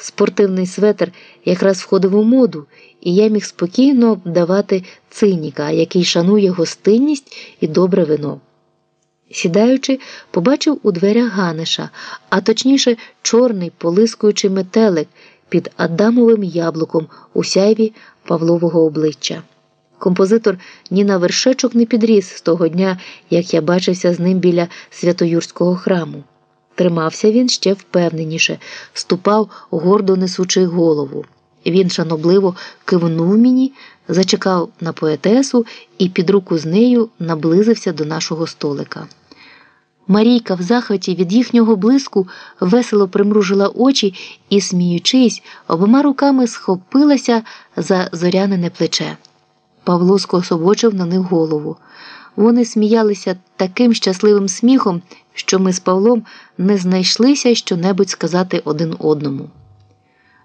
Спортивний светр якраз входив у моду, і я міг спокійно давати циніка, який шанує гостинність і добре вино. Сідаючи, побачив у дверях Ганеша, а точніше, чорний полискуючий метелик під Адамовим яблуком у сяйві Павлового обличчя. Композитор ні на вершечок не підріс з того дня, як я бачився з ним біля Святоюрського храму. Тримався він ще впевненіше, ступав, гордо несучи голову. Він шанобливо кивнув мені, зачекав на поетесу і під руку з нею наблизився до нашого столика. Марійка в захваті від їхнього блиску весело примружила очі і, сміючись, обома руками схопилася за зорянене плече. Павло скособочив на них голову. Вони сміялися таким щасливим сміхом, що ми з Павлом не знайшлися щонебудь сказати один одному.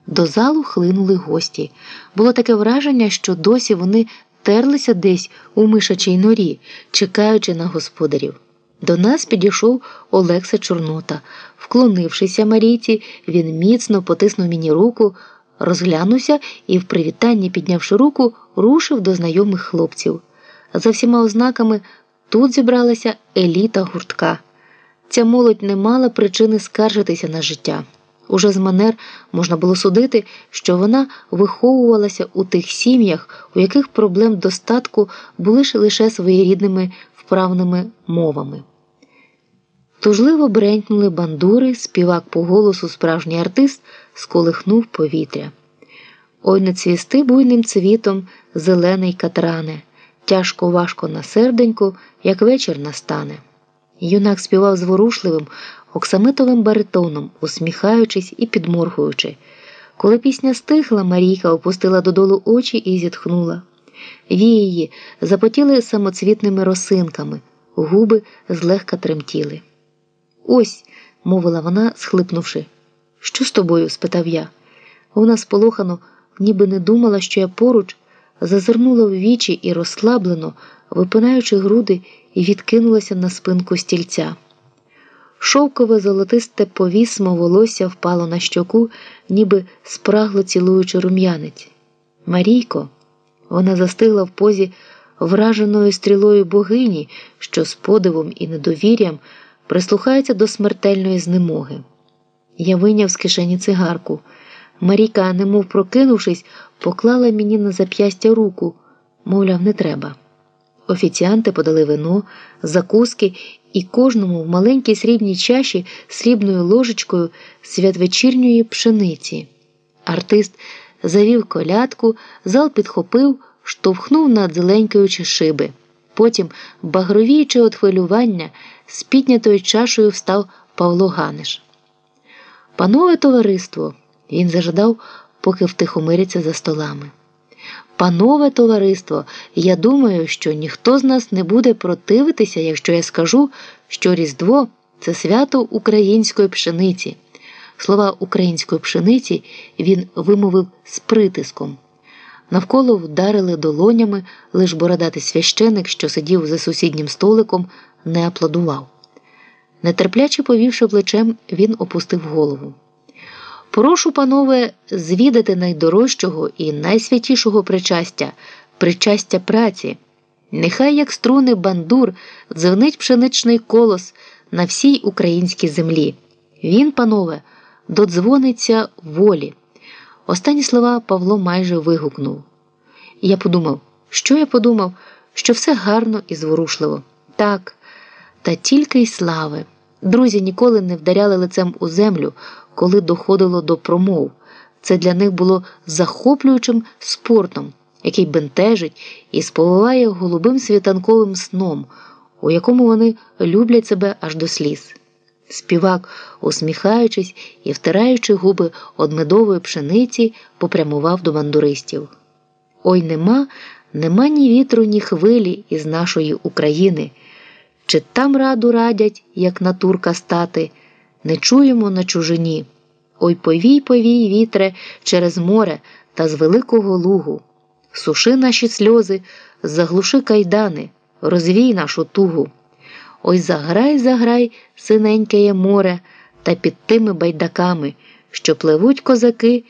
До залу хлинули гості. Було таке враження, що досі вони терлися десь у мишачій норі, чекаючи на господарів. До нас підійшов Олекса Чорнота. Вклонившися Марійці, він міцно потиснув мені руку, розглянувся і, в привітанні, піднявши руку, рушив до знайомих хлопців. За всіма ознаками тут зібралася еліта гуртка. Ця молодь не мала причини скаржитися на життя. Уже з манер можна було судити, що вона виховувалася у тих сім'ях, у яких проблем достатку були лише своєрідними вправними мовами. Тужливо бренькнули бандури, співак по голосу справжній артист сколихнув повітря. Ой не цвісти буйним цвітом зелений катране, тяжко важко на серденьку, як вечір настане. Юнак співав зворушливим, оксамитовим баритоном, усміхаючись і підморгуючи. Коли пісня стихла, Марійка опустила додолу очі і зітхнула. Вії запотіли самоцвітними росинками, губи злегка тремтіли. Ось, мовила вона, схлипнувши. Що з тобою? спитав я. Вона сполохано, ніби не думала, що я поруч, зазирнула в вічі і розслаблено, випинаючи груди, відкинулася на спинку стільця. Шовкове золотисте повісмо волосся впало на щоку, ніби спрагло цілуючи рум'янець. Марійко, вона застигла в позі враженої стрілою богині, що з подивом і недовір'ям прислухається до смертельної знемоги. Я вийняв з кишені цигарку. Маріка, немов прокинувшись, поклала мені на зап'ястя руку, мовляв, не треба. Офіціанти подали вино, закуски і кожному в маленькій срібній чаші срібною ложечкою святвечірньої пшениці. Артист завів колядку, зал підхопив, штовхнув над зеленькаючи шиби. Потім, багровіючи від хвилювання, з піднятою чашею встав Павло Ганиш. Панове товариство, він зажадав, поки втихомириться за столами. Панове товариство, я думаю, що ніхто з нас не буде противитися, якщо я скажу, що Різдво це свято української пшениці. Слова української пшениці він вимовив з притиском. Навколо вдарили долонями, лиш бородатий священик, що сидів за сусіднім столиком, не аплодував. Нетерпляче повівши плечем, він опустив голову. Прошу, панове, звідати найдорожчого і найсвятішого причастя, причастя праці. Нехай, як струни бандур, дзвенить пшеничний колос на всій українській землі. Він, панове, додзвониться волі. Останні слова Павло майже вигукнув. Я подумав, що я подумав, що все гарно і зворушливо. Так, та тільки й слави. Друзі ніколи не вдаряли лицем у землю, коли доходило до промов. Це для них було захоплюючим спортом, який бентежить і сповиває голубим світанковим сном, у якому вони люблять себе аж до сліз. Співак, усміхаючись і втираючи губи од медової пшениці, попрямував до бандуристів. Ой нема, нема ні вітру, ні хвилі із нашої України. Чи там раду радять, як на турка стати, не чуємо на чужині. Ой повій, повій, вітре, через море та з великого лугу. Суши наші сльози, заглуши кайдани, розвій нашу тугу. Ой заграй, заграй, синеньке море, та під тими байдаками, що пливуть козаки